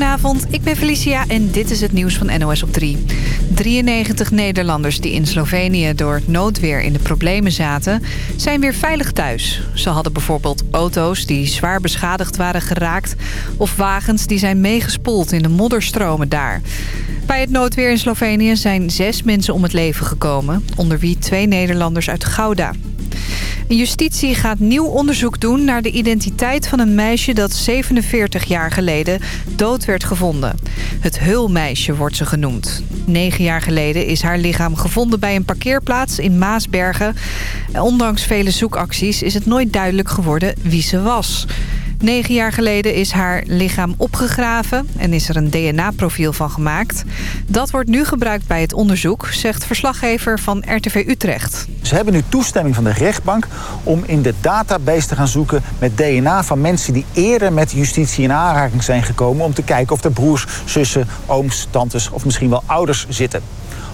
Goedenavond, ik ben Felicia en dit is het nieuws van NOS op 3. 93 Nederlanders die in Slovenië door het noodweer in de problemen zaten... zijn weer veilig thuis. Ze hadden bijvoorbeeld auto's die zwaar beschadigd waren geraakt... of wagens die zijn meegespoeld in de modderstromen daar. Bij het noodweer in Slovenië zijn zes mensen om het leven gekomen... onder wie twee Nederlanders uit Gouda. Justitie gaat nieuw onderzoek doen naar de identiteit van een meisje dat 47 jaar geleden dood werd gevonden. Het Hulmeisje wordt ze genoemd. Negen jaar geleden is haar lichaam gevonden bij een parkeerplaats in Maasbergen. Ondanks vele zoekacties is het nooit duidelijk geworden wie ze was. Negen jaar geleden is haar lichaam opgegraven en is er een DNA-profiel van gemaakt. Dat wordt nu gebruikt bij het onderzoek, zegt verslaggever van RTV Utrecht. Ze hebben nu toestemming van de rechtbank om in de database te gaan zoeken met DNA van mensen die eerder met justitie in aanraking zijn gekomen om te kijken of er broers, zussen, ooms, tantes of misschien wel ouders zitten.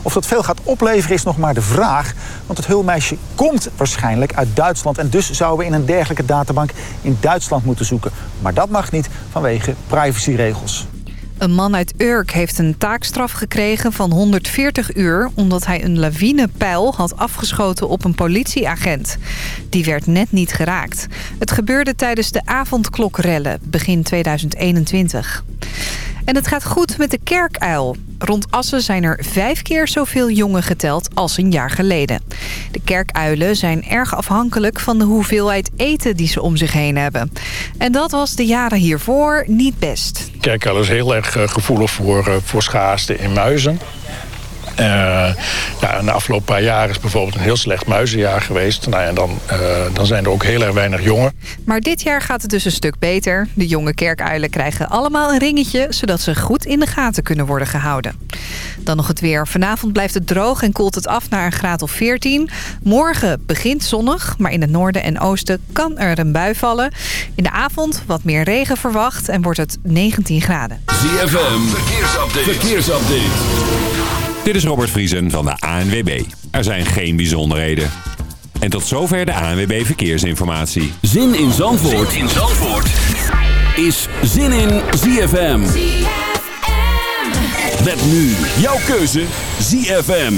Of dat veel gaat opleveren is nog maar de vraag. Want het hulmeisje komt waarschijnlijk uit Duitsland. En dus zouden we in een dergelijke databank in Duitsland moeten zoeken. Maar dat mag niet vanwege privacyregels. Een man uit Urk heeft een taakstraf gekregen van 140 uur... omdat hij een lawinepijl had afgeschoten op een politieagent. Die werd net niet geraakt. Het gebeurde tijdens de avondklokrellen begin 2021. En het gaat goed met de kerkuil. Rond Assen zijn er vijf keer zoveel jongen geteld als een jaar geleden. De kerkuilen zijn erg afhankelijk van de hoeveelheid eten die ze om zich heen hebben. En dat was de jaren hiervoor niet best. Kerkuil is heel erg eh, gevoelig voor, eh, voor in muizen. Uh, ja, de afgelopen paar jaar is bijvoorbeeld een heel slecht muizenjaar geweest. Nou ja, dan, uh, dan zijn er ook heel erg weinig jongen. Maar dit jaar gaat het dus een stuk beter. De jonge kerkuilen krijgen allemaal een ringetje... zodat ze goed in de gaten kunnen worden gehouden. Dan nog het weer. Vanavond blijft het droog en koelt het af naar een graad of 14. Morgen begint zonnig, maar in het noorden en oosten kan er een bui vallen. In de avond wat meer regen verwacht en wordt het 19 graden. ZFM, verkeersupdate. verkeersupdate. Dit is Robert Vriesen van de ANWB. Er zijn geen bijzonderheden. En tot zover de ANWB Verkeersinformatie. Zin in Zandvoort, zin in Zandvoort. is Zin in ZFM. ZFM. Met nu jouw keuze ZFM.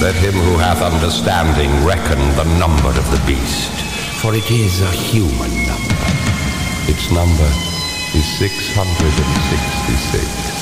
Let him who hath understanding reckon the number of the beast. For it is a human number. Its number is 666.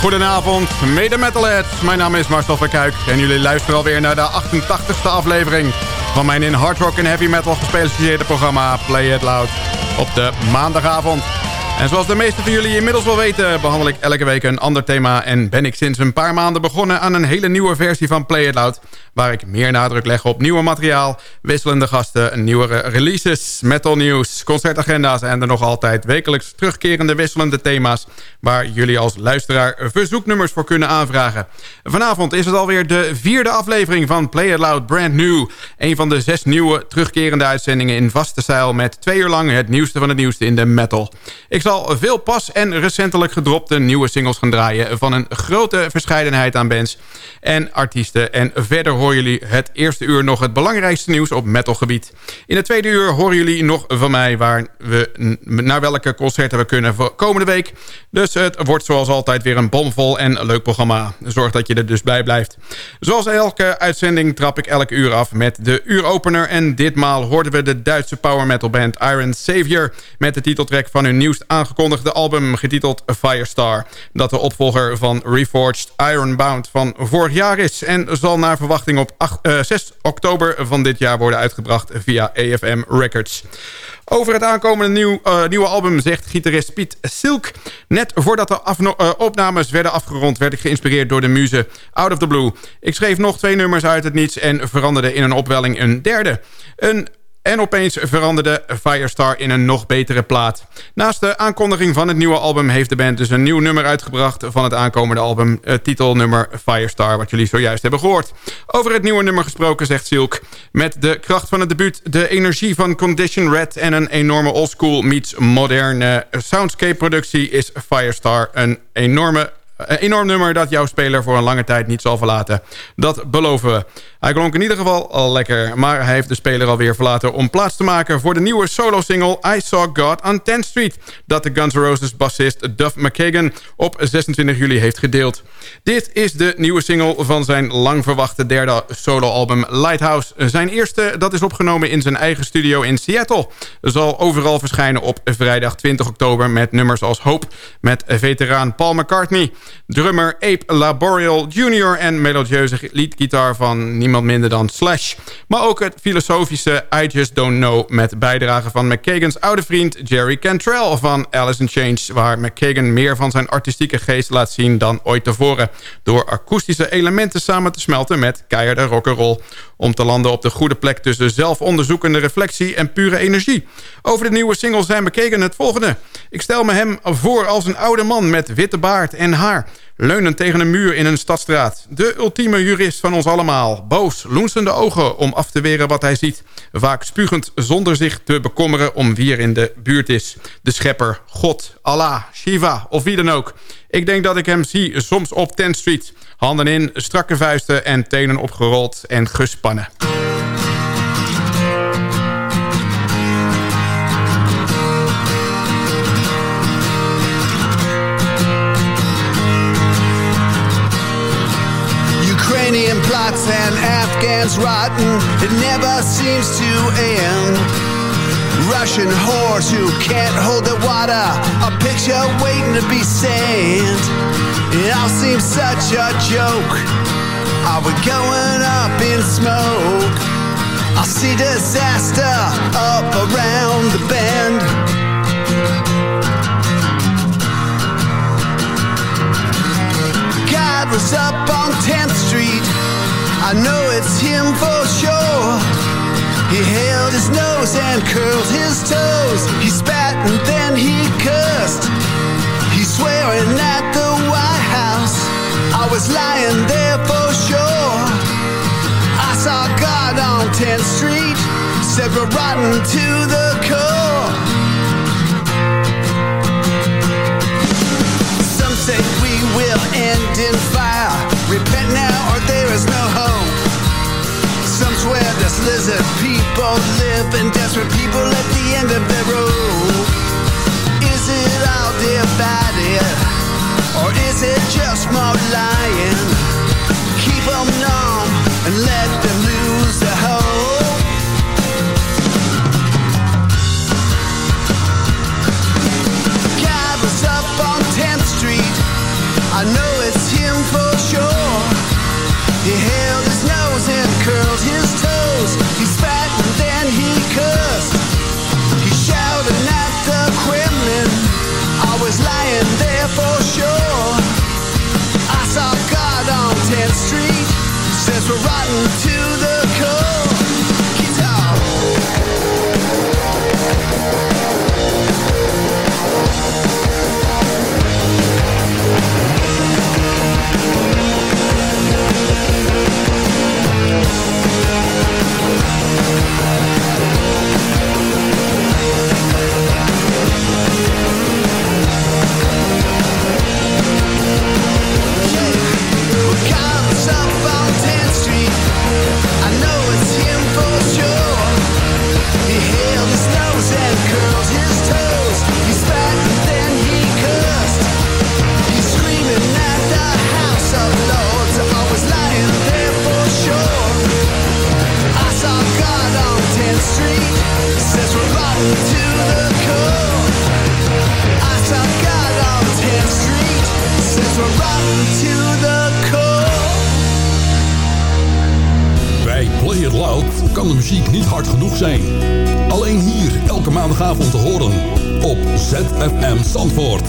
Goedenavond, mede metalheads. Mijn naam is Marcel Verkuik en jullie luisteren alweer naar de 88ste aflevering... van mijn in hard rock en heavy metal gespecialiseerde programma Play It Loud op de maandagavond. En zoals de meeste van jullie inmiddels wel weten... behandel ik elke week een ander thema... en ben ik sinds een paar maanden begonnen aan een hele nieuwe versie van Play It Loud... waar ik meer nadruk leg op nieuwe materiaal, wisselende gasten... nieuwere releases, metal nieuws, concertagenda's... en de nog altijd wekelijks terugkerende wisselende thema's... waar jullie als luisteraar verzoeknummers voor kunnen aanvragen. Vanavond is het alweer de vierde aflevering van Play It Loud Brand New. Een van de zes nieuwe terugkerende uitzendingen in vaste stijl... met twee uur lang het nieuwste van het nieuwste in de metal. Ik zal veel pas en recentelijk gedropte nieuwe singles gaan draaien... van een grote verscheidenheid aan bands en artiesten. En verder horen jullie het eerste uur nog het belangrijkste nieuws op metalgebied. In het tweede uur horen jullie nog van mij waar we, naar welke concerten we kunnen voor komende week. Dus het wordt zoals altijd weer een bomvol en leuk programma. Zorg dat je er dus bij blijft. Zoals elke uitzending trap ik elke uur af met de uuropener. En ditmaal hoorden we de Duitse power metal band Iron Savior... met de titeltrack van hun nieuwst aangekondigde album getiteld Firestar. Dat de opvolger van Reforged Ironbound van vorig jaar is... en zal naar verwachting op 8, 6 eh, oktober van dit jaar worden uitgebracht via AFM Records. Over het aankomende uh, nieuwe album zegt gitarist Piet Silk... net voordat de uh, opnames werden afgerond... werd ik geïnspireerd door de muze Out of the Blue. Ik schreef nog twee nummers uit het niets... en veranderde in een opwelling een derde. Een en opeens veranderde Firestar in een nog betere plaat. Naast de aankondiging van het nieuwe album... heeft de band dus een nieuw nummer uitgebracht van het aankomende album. Het titelnummer Firestar, wat jullie zojuist hebben gehoord. Over het nieuwe nummer gesproken, zegt Silk. Met de kracht van het debuut, de energie van Condition Red... en een enorme oldschool meets moderne soundscape productie... is Firestar een enorme enorm nummer dat jouw speler voor een lange tijd niet zal verlaten. Dat beloven we. Hij klonk in ieder geval al lekker, maar hij heeft de speler alweer verlaten... om plaats te maken voor de nieuwe solo-single I Saw God on 10th Street... dat de Guns N' Roses bassist Duff McKagan op 26 juli heeft gedeeld. Dit is de nieuwe single van zijn lang verwachte derde soloalbum Lighthouse. Zijn eerste, dat is opgenomen in zijn eigen studio in Seattle... zal overal verschijnen op vrijdag 20 oktober... met nummers als Hope met veteraan Paul McCartney... drummer Ape Laboriel Jr. en melodieuze leadgitaar van niemand minder dan Slash. Maar ook het filosofische I Just Don't Know... met bijdrage van McKagan's oude vriend Jerry Cantrell van Alice in Change... waar McKagan meer van zijn artistieke geest laat zien dan ooit tevoren... door akoestische elementen samen te smelten met keiharde rock'n'roll... om te landen op de goede plek tussen zelfonderzoekende reflectie en pure energie. Over de nieuwe single zijn McKagan het volgende. Ik stel me hem voor als een oude man met witte baard en haar leunend tegen een muur in een stadstraat. De ultieme jurist van ons allemaal. Boos, loensende ogen om af te weren wat hij ziet. Vaak spugend zonder zich te bekommeren om wie er in de buurt is. De schepper, God, Allah, Shiva of wie dan ook. Ik denk dat ik hem zie soms op 10th Street. Handen in, strakke vuisten en tenen opgerold en gespannen. Rotten. It never seems to end. Russian whores who can't hold their water. A picture waiting to be sent. It all seems such a joke. Are we going up in smoke? I see disaster up around the bend. God was up on 10th Street I know it's him for sure. He held his nose and curled his toes. He spat and then he cursed. He's swearing at the White House. I was lying there for sure. I saw God on 10th Street. Said we're rotten to the core. Some say we will end in fire. Repent now or there is no hope I'll ZFM Zandvoort.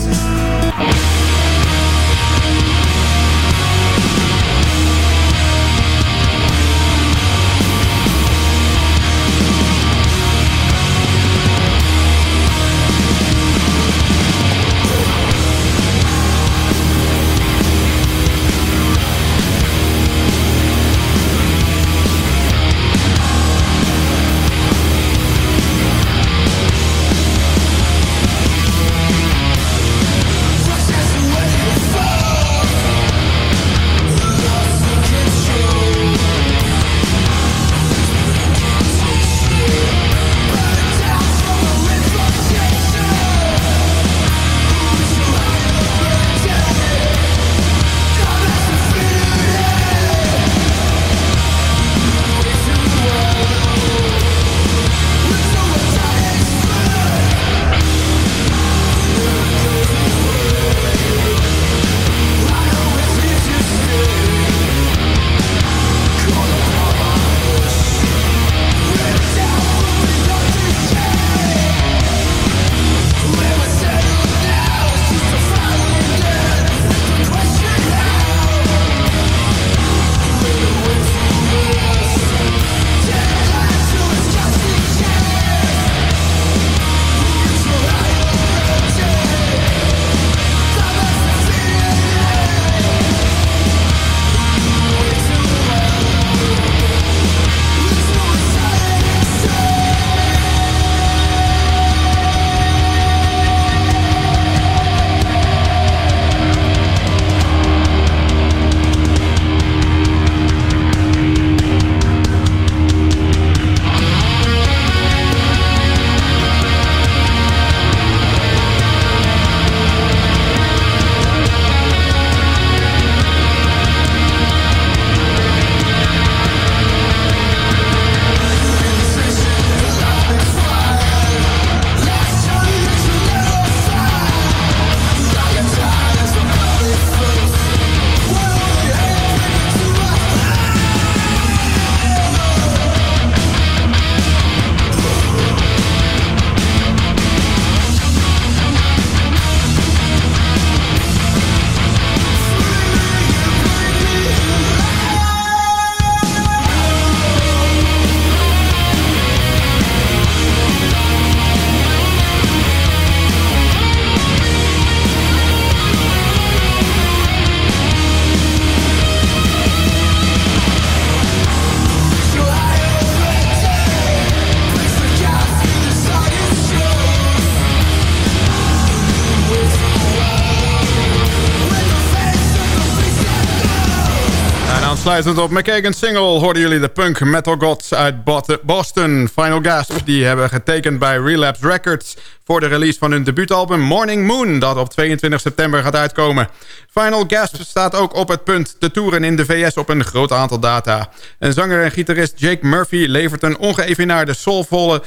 Aansluitend op McKagan's single hoorden jullie de punk metal gods uit Boston. Final Gasp, die hebben getekend bij Relapse Records... voor de release van hun debuutalbum Morning Moon... dat op 22 september gaat uitkomen. Final Gasp staat ook op het punt te toeren in de VS op een groot aantal data. En zanger en gitarist Jake Murphy levert een ongeëvenaarde soulvolle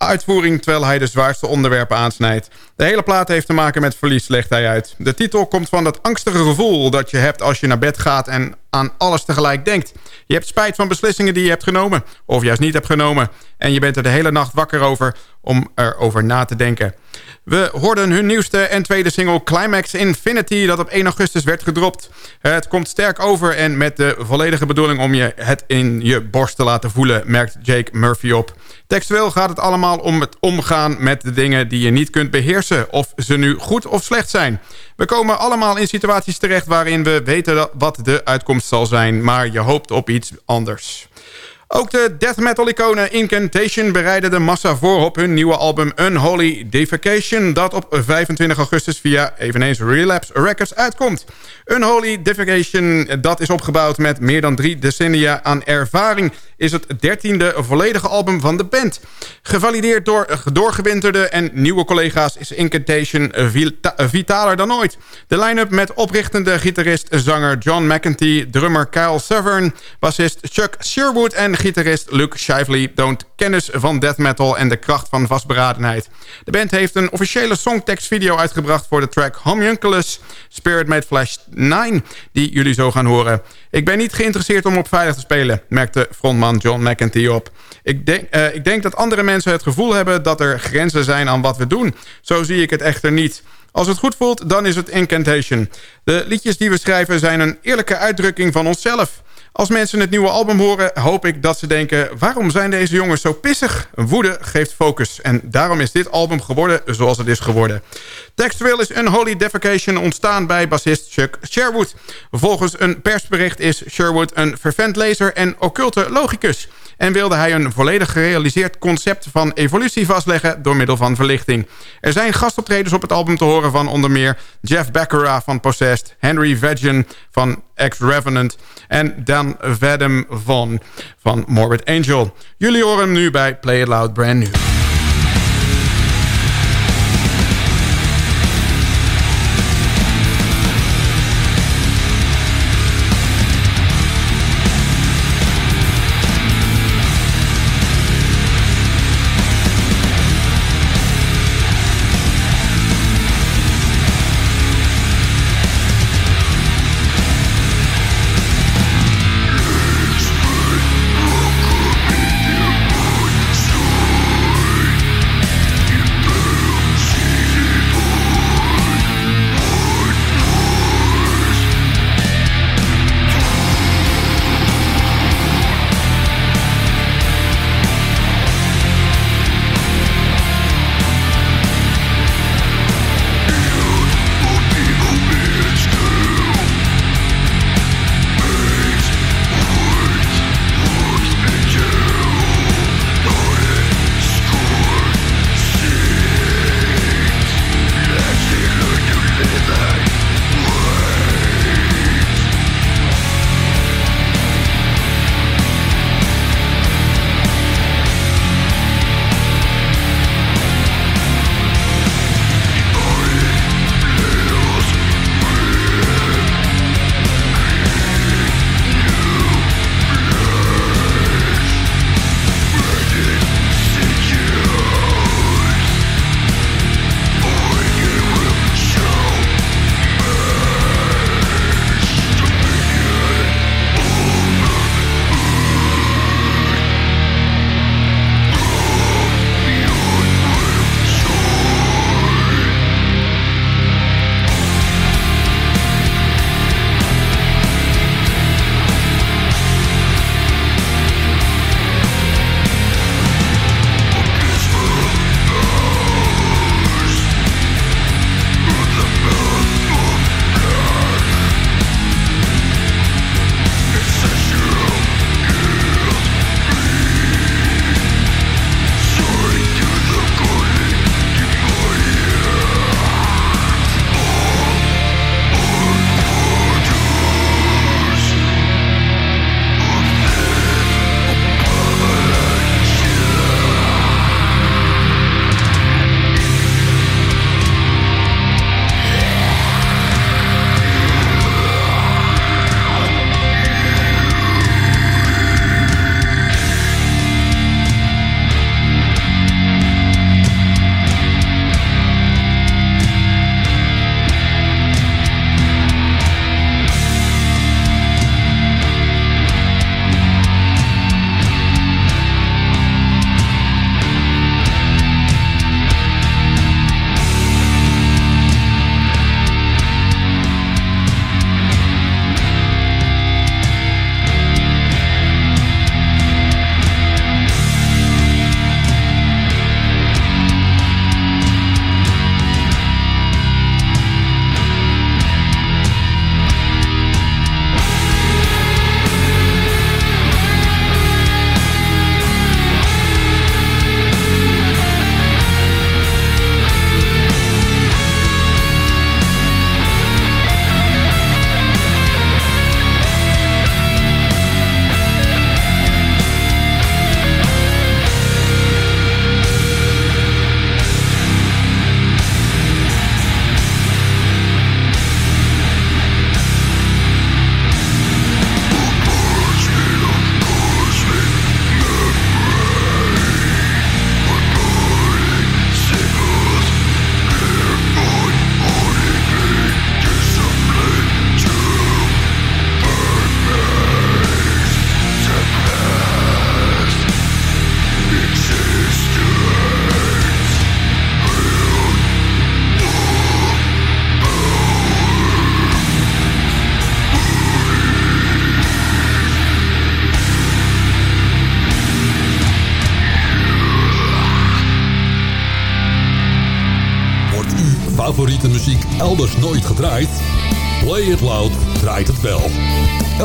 uitvoering terwijl hij de zwaarste onderwerpen aansnijdt. De hele plaat heeft te maken met verlies, legt hij uit. De titel komt van dat angstige gevoel dat je hebt als je naar bed gaat en aan alles tegelijk denkt. Je hebt spijt van beslissingen die je hebt genomen, of juist niet hebt genomen. En je bent er de hele nacht wakker over om erover na te denken. We hoorden hun nieuwste en tweede single Climax Infinity... dat op 1 augustus werd gedropt. Het komt sterk over en met de volledige bedoeling... om je het in je borst te laten voelen, merkt Jake Murphy op. Textueel gaat het allemaal om het omgaan met de dingen die je niet kunt beheersen... of ze nu goed of slecht zijn. We komen allemaal in situaties terecht waarin we weten wat de uitkomst zal zijn... maar je hoopt op iets anders. Ook de death metal iconen Incantation bereiden de massa voor op hun nieuwe album Unholy Defecation... dat op 25 augustus via eveneens Relapse Records uitkomt. Unholy Defecation, dat is opgebouwd met meer dan drie decennia aan ervaring... is het dertiende volledige album van de band. Gevalideerd door doorgewinterde en nieuwe collega's is Incantation vitaler dan ooit. De line-up met oprichtende gitarist, zanger John McEntee... drummer Kyle Severn, bassist Chuck Sherwood en gitarist Luke Shively toont kennis van death metal en de kracht van vastberadenheid. De band heeft een officiële songtekstvideo uitgebracht voor de track Homunculus Spirit Made Flash 9, die jullie zo gaan horen. Ik ben niet geïnteresseerd om op veilig te spelen, merkte frontman John McEntee op. Ik denk, uh, ik denk dat andere mensen het gevoel hebben dat er grenzen zijn aan wat we doen. Zo zie ik het echter niet. Als het goed voelt, dan is het Incantation. De liedjes die we schrijven zijn een eerlijke uitdrukking van onszelf. Als mensen het nieuwe album horen, hoop ik dat ze denken... waarom zijn deze jongens zo pissig? Woede geeft focus. En daarom is dit album geworden zoals het is geworden. Textueel is Unholy Defecation ontstaan bij bassist Chuck Sherwood. Volgens een persbericht is Sherwood een vervent lezer en occulte logicus en wilde hij een volledig gerealiseerd concept van evolutie vastleggen door middel van verlichting. Er zijn gastoptredens op het album te horen van onder meer Jeff Becerra van Possessed, Henry Vegan van Ex-Revenant en Dan Vadim Von van Morbid Angel. Jullie horen hem nu bij Play It Loud Brand New.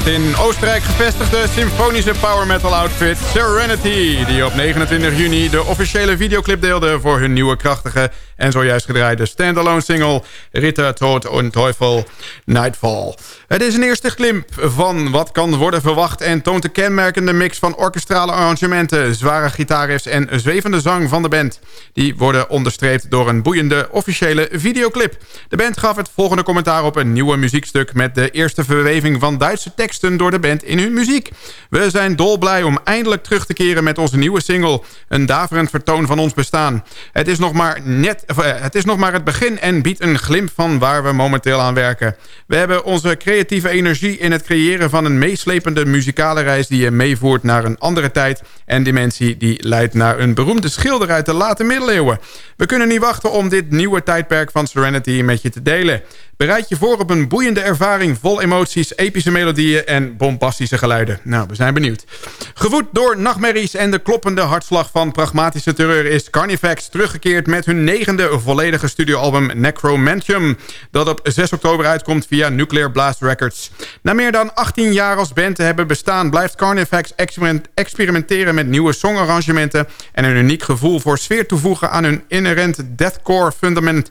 In Oostenrijk gevestigde symfonische power metal outfit Serenity... die op 29 juni de officiële videoclip deelde voor hun nieuwe krachtige en zojuist gedraaide standalone single Ritter, Tod und Teufel Nightfall. Het is een eerste glimp van wat kan worden verwacht... en toont de kenmerkende mix van orkestrale arrangementen... zware gitaarriffs en zwevende zang van de band. Die worden onderstreept door een boeiende officiële videoclip. De band gaf het volgende commentaar op een nieuwe muziekstuk... met de eerste verweving van Duits Duitse teksten door de band in muziek. We zijn dolblij om eindelijk terug te keren met onze nieuwe single. Een daverend vertoon van ons bestaan. Het is nog maar, net, eh, het, is nog maar het begin en biedt een glimp van waar we momenteel aan werken. We hebben onze creatieve energie in het creëren van een meeslepende muzikale reis... die je meevoert naar een andere tijd en dimensie... die leidt naar een beroemde schilder uit de late middeleeuwen. We kunnen niet wachten om dit nieuwe tijdperk van Serenity met je te delen. Bereid je voor op een boeiende ervaring vol emoties, epische melodieën en bombastische geluiden. Nou, we zijn benieuwd. Gevoed door nachtmerries en de kloppende hartslag van pragmatische terreur... is Carnifex teruggekeerd met hun negende volledige studioalbum Necromantium... dat op 6 oktober uitkomt via Nuclear Blast Records. Na meer dan 18 jaar als band te hebben bestaan... blijft Carnifex experimenteren met nieuwe songarrangementen... en een uniek gevoel voor sfeer toevoegen aan hun inherent deathcore fundament...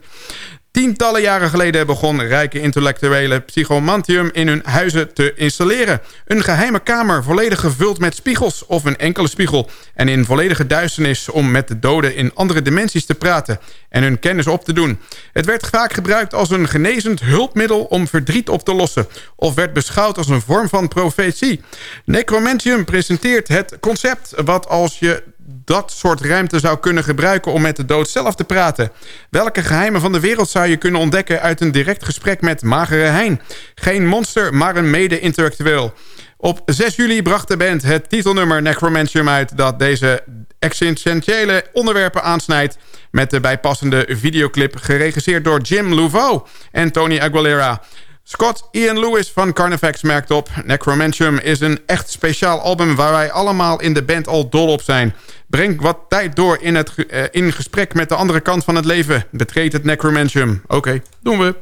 Tientallen jaren geleden begon rijke intellectuele psychomantium in hun huizen te installeren. Een geheime kamer volledig gevuld met spiegels of een enkele spiegel... en in volledige duisternis om met de doden in andere dimensies te praten... en hun kennis op te doen. Het werd vaak gebruikt als een genezend hulpmiddel om verdriet op te lossen... of werd beschouwd als een vorm van profetie. Necromantium presenteert het concept wat als je dat soort ruimte zou kunnen gebruiken om met de dood zelf te praten? Welke geheimen van de wereld zou je kunnen ontdekken uit een direct gesprek met Magere Hein? Geen monster, maar een mede-intellectueel. Op 6 juli bracht de band het titelnummer Necromantium uit... dat deze existentiële onderwerpen aansnijdt... met de bijpassende videoclip geregisseerd door Jim Louveau en Tony Aguilera... Scott Ian Lewis van Carnifex merkt op... Necromantium is een echt speciaal album... waar wij allemaal in de band al dol op zijn. Breng wat tijd door in, het, uh, in gesprek met de andere kant van het leven. Betreed het Necromantium. Oké, doen we.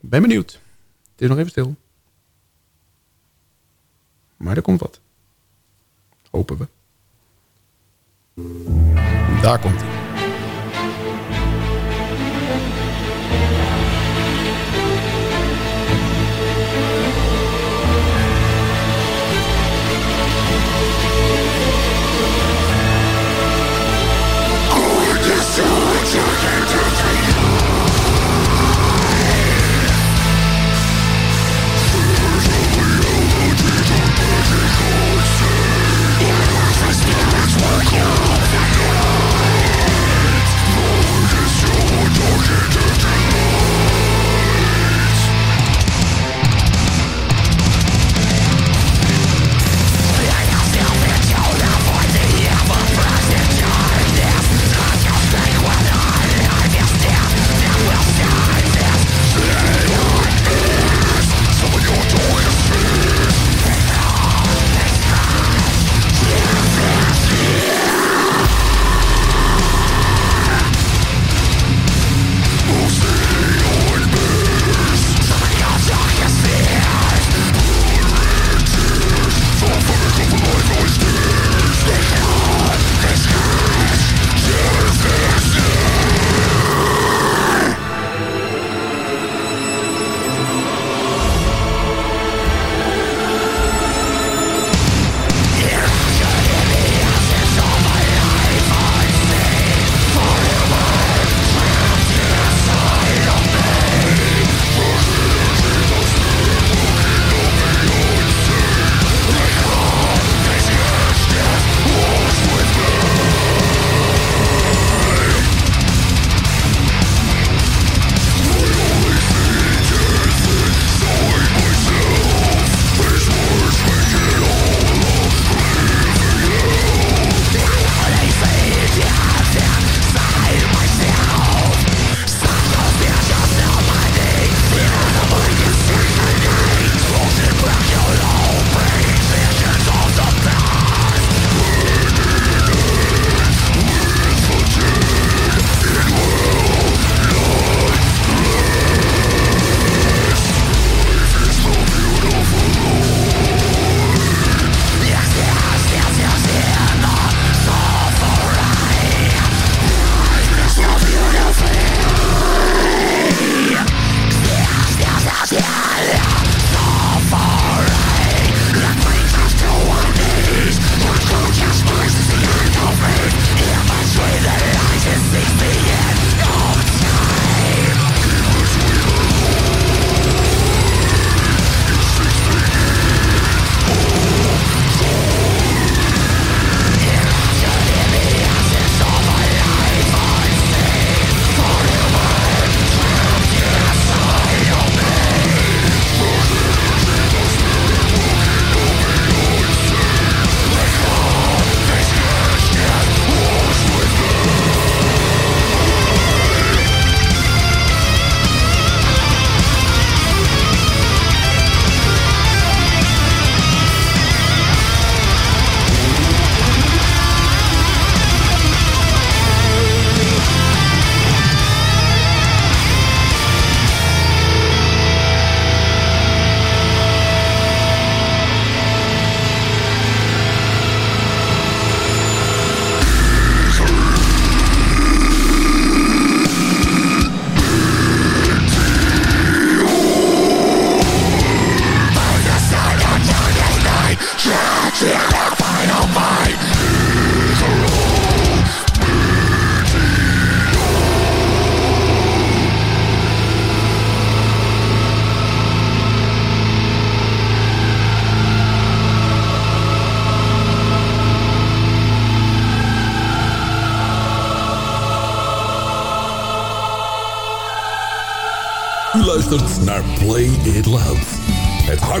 Ben benieuwd. Het is nog even stil. Maar er komt wat. Hopen we. Daar komt hij.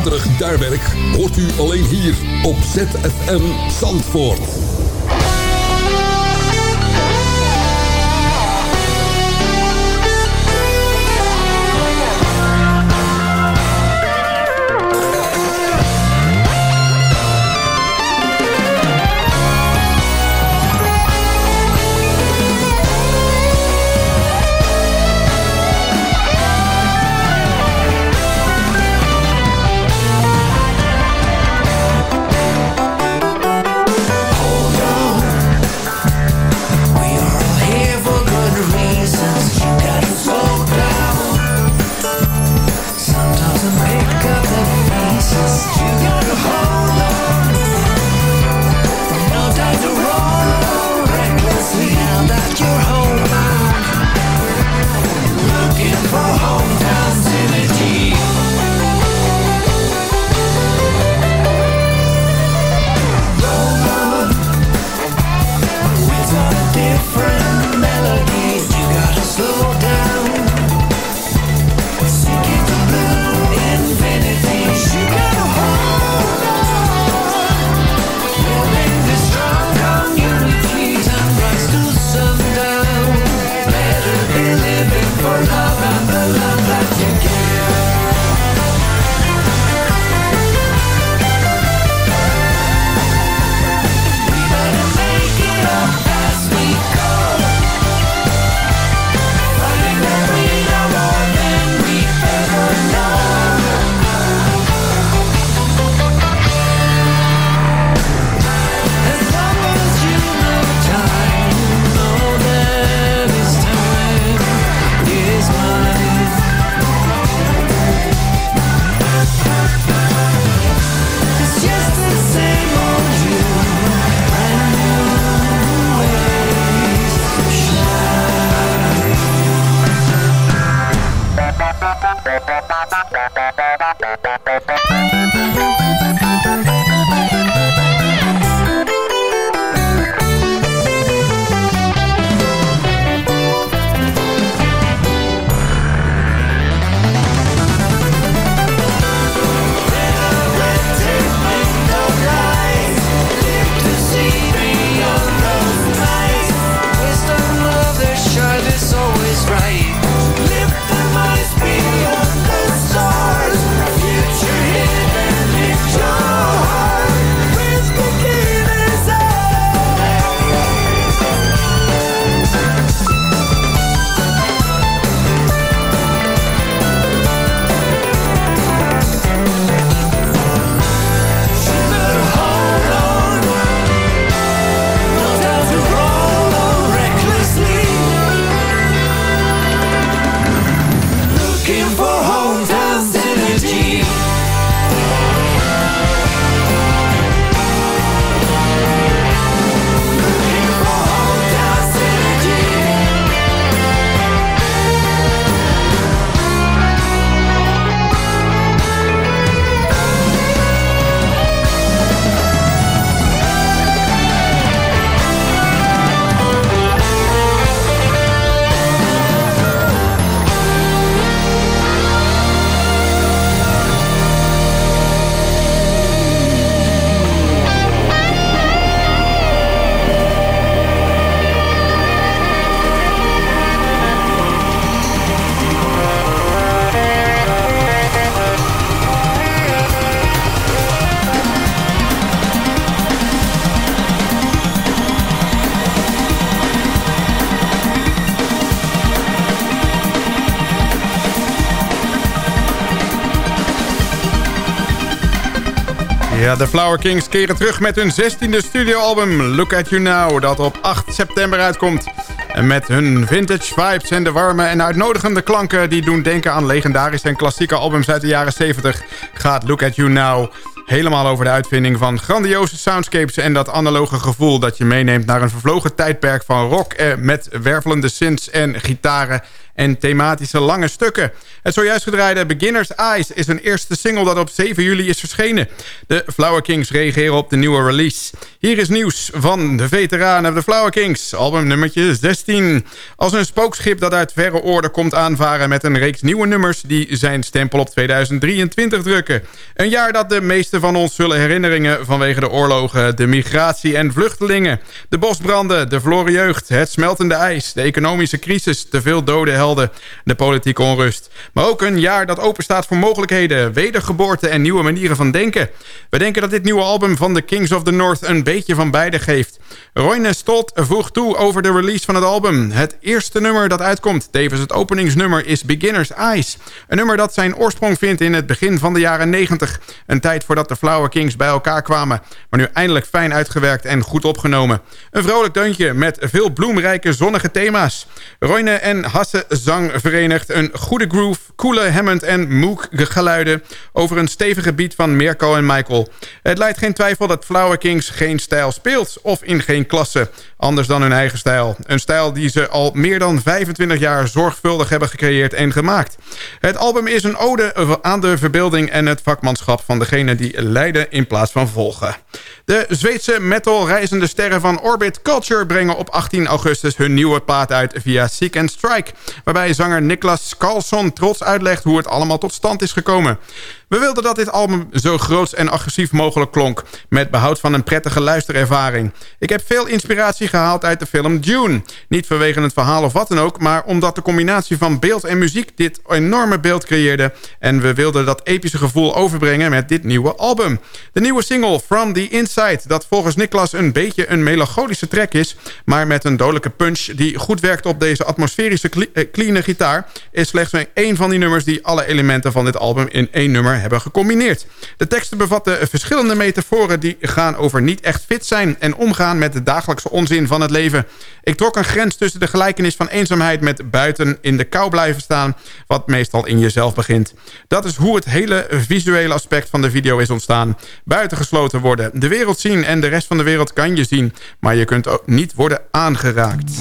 Het hardere gitaarwerk hoort u alleen hier op ZFM Zandvoort. De Flower Kings keren terug met hun 16e studioalbum Look At You Now... dat op 8 september uitkomt. En met hun vintage vibes en de warme en uitnodigende klanken... die doen denken aan legendarische en klassieke albums uit de jaren 70... gaat Look At You Now Helemaal over de uitvinding van grandioze soundscapes... en dat analoge gevoel dat je meeneemt naar een vervlogen tijdperk van rock... Eh, met wervelende synths en gitaren en thematische lange stukken. Het zojuist gedraaide Beginner's Eyes is een eerste single dat op 7 juli is verschenen. De Flower Kings reageren op de nieuwe release. Hier is nieuws van de veteranen de Flower Kings, album nummertje 16. Als een spookschip dat uit verre oorden komt aanvaren met een reeks nieuwe nummers... die zijn stempel op 2023 drukken. Een jaar dat de meeste van ons zullen herinneringen vanwege de oorlogen... de migratie en vluchtelingen, de bosbranden, de verloren jeugd... het smeltende ijs, de economische crisis, te veel doden de politieke onrust. Maar ook een jaar dat openstaat voor mogelijkheden, wedergeboorte en nieuwe manieren van denken. We denken dat dit nieuwe album van The Kings of the North een beetje van beide geeft. Royne Stolt voegt toe over de release van het album. Het eerste nummer dat uitkomt, tevens het openingsnummer, is Beginner's Eyes. Een nummer dat zijn oorsprong vindt in het begin van de jaren 90. Een tijd voordat de Flower Kings bij elkaar kwamen. Maar nu eindelijk fijn uitgewerkt en goed opgenomen. Een vrolijk deuntje met veel bloemrijke zonnige thema's. Royne en Hasse zang verenigt een goede groove, coole Hammond en Moog geluiden... over een stevige beat van Mirko en Michael. Het leidt geen twijfel dat Flower Kings geen stijl speelt... of in geen klasse, anders dan hun eigen stijl. Een stijl die ze al meer dan 25 jaar zorgvuldig hebben gecreëerd en gemaakt. Het album is een ode aan de verbeelding en het vakmanschap... van degene die leiden in plaats van volgen. De Zweedse metal-reizende sterren van Orbit Culture... brengen op 18 augustus hun nieuwe plaat uit via Seek and Strike... waarbij zanger Niklas Karlsson trots uitlegt hoe het allemaal tot stand is gekomen. We wilden dat dit album zo groots en agressief mogelijk klonk... met behoud van een prettige luisterervaring. Ik heb veel inspiratie gehaald uit de film Dune. Niet vanwege het verhaal of wat dan ook... maar omdat de combinatie van beeld en muziek dit enorme beeld creëerde... en we wilden dat epische gevoel overbrengen met dit nieuwe album. De nieuwe single From the Inside... dat volgens Niklas een beetje een melancholische track is... maar met een dodelijke punch die goed werkt op deze atmosferische eh, clean gitaar... is slechts één van die nummers die alle elementen van dit album in één nummer hebben gecombineerd. De teksten bevatten verschillende metaforen die gaan over niet echt fit zijn... en omgaan met de dagelijkse onzin van het leven. Ik trok een grens tussen de gelijkenis van eenzaamheid... met buiten in de kou blijven staan, wat meestal in jezelf begint. Dat is hoe het hele visuele aspect van de video is ontstaan. Buitengesloten worden, de wereld zien en de rest van de wereld kan je zien... maar je kunt ook niet worden aangeraakt.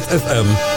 ZFM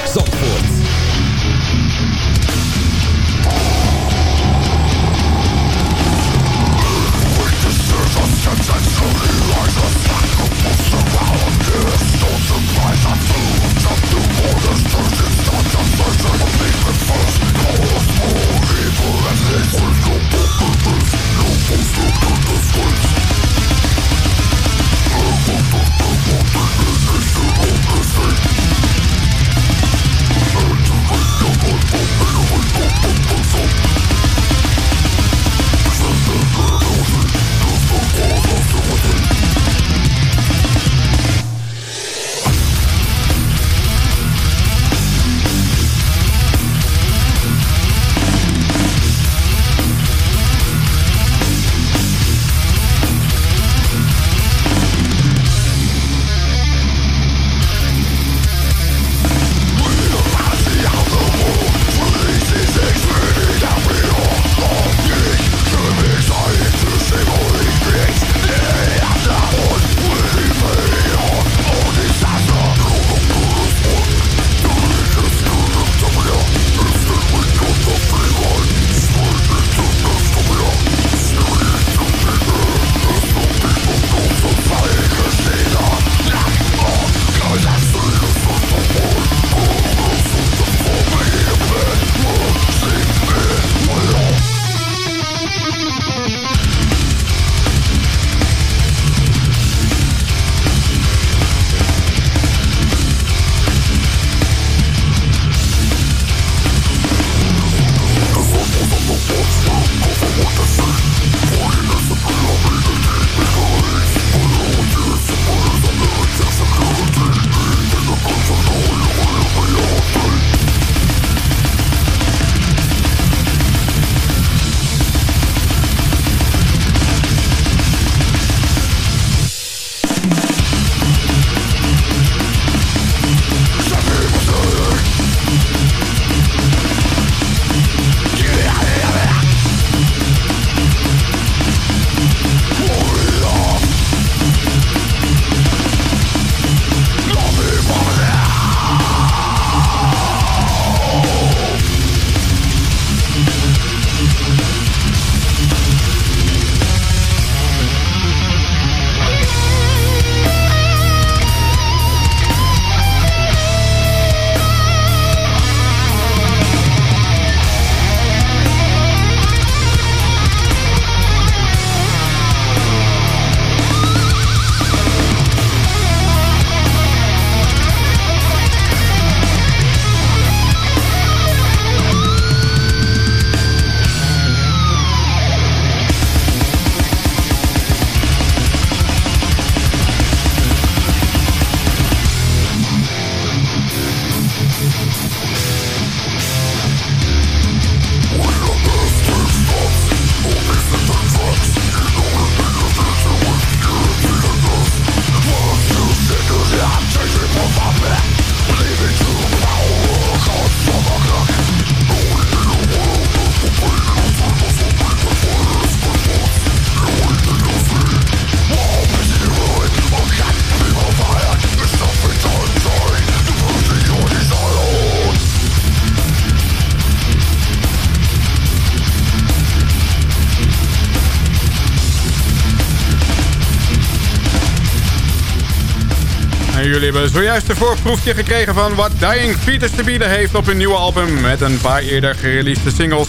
jullie hebben zojuist een voorproefje gekregen van wat Dying Fetus te bieden heeft op hun nieuwe album... met een paar eerder gereleasede singles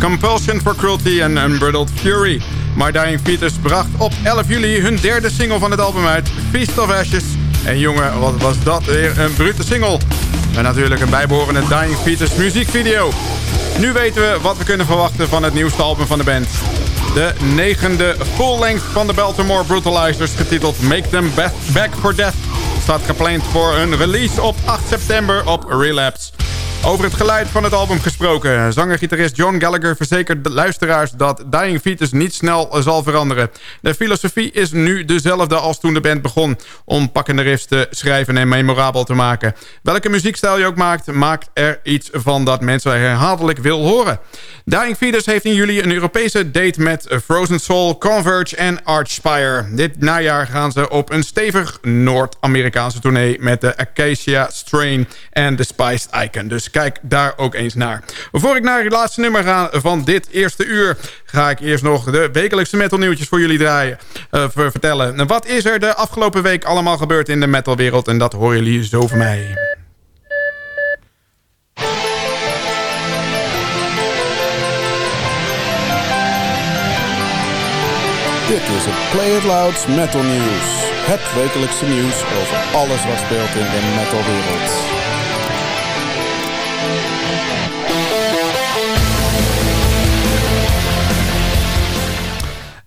Compulsion for Cruelty en Unbridled Fury. Maar Dying Fetus bracht op 11 juli hun derde single van het album uit, Feast of Ashes. En jongen, wat was dat weer een brute single. En natuurlijk een bijbehorende Dying Fetus muziekvideo. Nu weten we wat we kunnen verwachten van het nieuwste album van de band. De negende full-length van de Baltimore Brutalizers getiteld Make Them Back for Death staat gepland voor een release op 8 september op Relapse. Over het geluid van het album gesproken. Zanger-gitarist John Gallagher verzekert de luisteraars dat Dying Fetus niet snel zal veranderen. De filosofie is nu dezelfde als toen de band begon... om pakkende riffs te schrijven en memorabel te maken. Welke muziekstijl je ook maakt, maakt er iets van dat mensen herhaaldelijk wil horen. Dying Fetus heeft in juli een Europese date met Frozen Soul, Converge en Archspire. Dit najaar gaan ze op een stevig Noord-Amerikaanse tournee... met de Acacia Strain en de Spiced Icon. Dus kijk daar ook eens naar. Voor ik naar het laatste nummer ga van dit eerste uur... ga ik eerst nog de wekelijkse metal nieuwtjes voor jullie draaien, uh, vertellen. Wat is er de afgelopen week allemaal gebeurd in de metalwereld? En dat horen jullie zo van mij. Dit is het Play It Loud Metal News. Het wekelijkse nieuws over alles wat speelt in de metalwereld.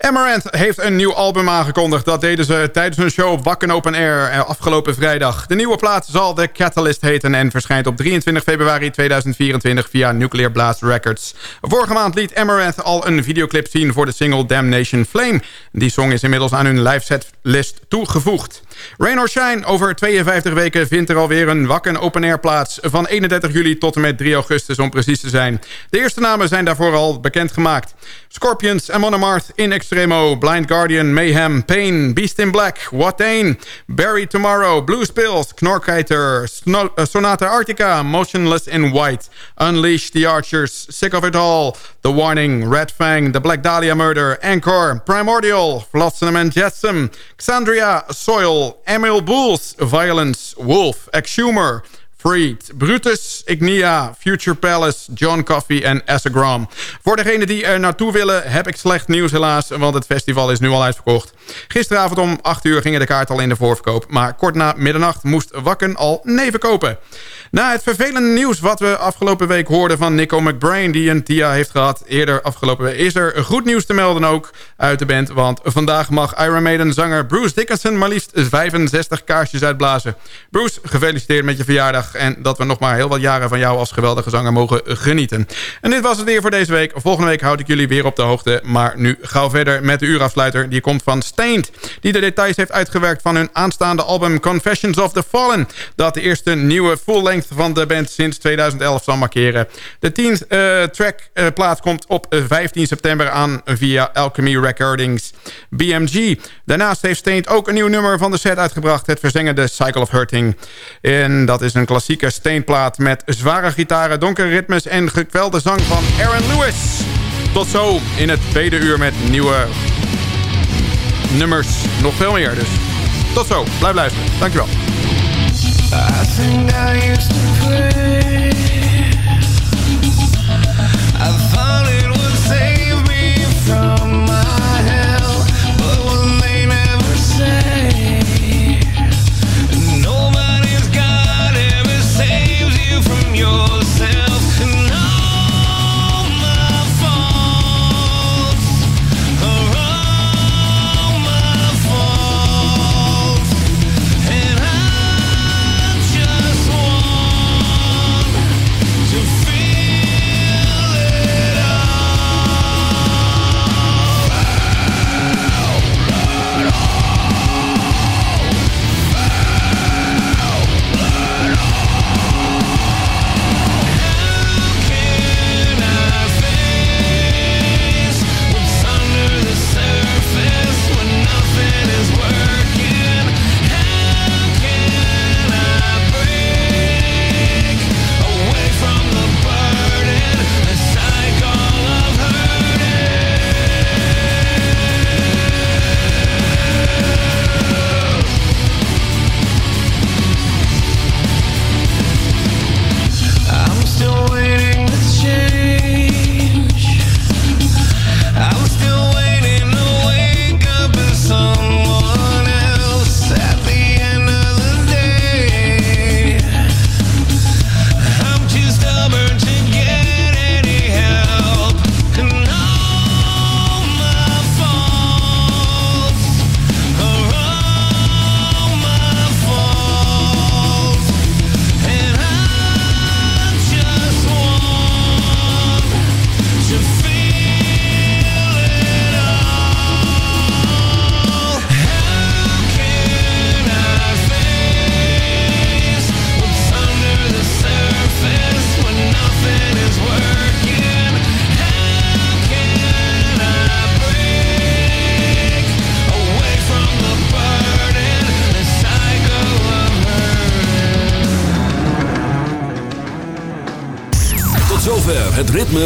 Amaranth heeft een nieuw album aangekondigd. Dat deden ze tijdens hun show Wakken Open Air eh, afgelopen vrijdag. De nieuwe plaat zal The Catalyst heten en verschijnt op 23 februari 2024 via Nuclear Blast Records. Vorige maand liet Amaranth al een videoclip zien voor de single Damnation Flame. Die song is inmiddels aan hun live setlist toegevoegd. Rain or Shine, over 52 weken vindt er alweer een Wakken Open Air plaats. Van 31 juli tot en met 3 augustus om precies te zijn. De eerste namen zijn daarvoor al bekendgemaakt. Scorpions en Monomarth in Extremo, Blind Guardian, Mayhem, Pain, Beast in Black, Watain, Barry Tomorrow, Blues Pills, Knorkater, Sno uh, Sonata Arctica, Motionless in White, Unleash the Archers, Sick of It All, The Warning, Red Fang, The Black Dahlia Murder, Encore, Primordial, Flotsam and Jetsam, Xandria, Soil, Emil Bulls, Violence, Wolf, Exhumer, Freed, Brutus, Ignia, Future Palace, John Coffee en Assagram. Voor degenen die er naartoe willen heb ik slecht nieuws helaas... want het festival is nu al uitverkocht. Gisteravond om 8 uur gingen de kaarten al in de voorverkoop... maar kort na middernacht moest Wakken al nee verkopen. Na het vervelende nieuws wat we afgelopen week hoorden van Nico McBrain... die een TIA heeft gehad eerder afgelopen week... is er goed nieuws te melden ook uit de band... want vandaag mag Iron Maiden zanger Bruce Dickinson... maar liefst 65 kaarsjes uitblazen. Bruce, gefeliciteerd met je verjaardag... en dat we nog maar heel wat jaren van jou als geweldige zanger mogen genieten. En dit was het weer voor deze week. Volgende week houd ik jullie weer op de hoogte... maar nu gauw verder met de uurafsluiter. Die komt van Stained, die de details heeft uitgewerkt... van hun aanstaande album Confessions of the Fallen... dat de eerste nieuwe full-length van de band sinds 2011 zal markeren. De 10 uh, eh, track plaat komt op 15 eh, september aan via Alchemy Recordings BMG. Daarnaast heeft Steent ook een nieuw nummer van de set uitgebracht. Het verzengende Cycle of Hurting. En dat is een klassieke Steentplaat met zware gitaren, donkere ritmes en gekwelde zang van Aaron Lewis. Tot zo in het tweede uur met nieuwe nummers. Nog veel meer dus. Tot zo. Blijf luisteren. Dankjewel. I think I used to play.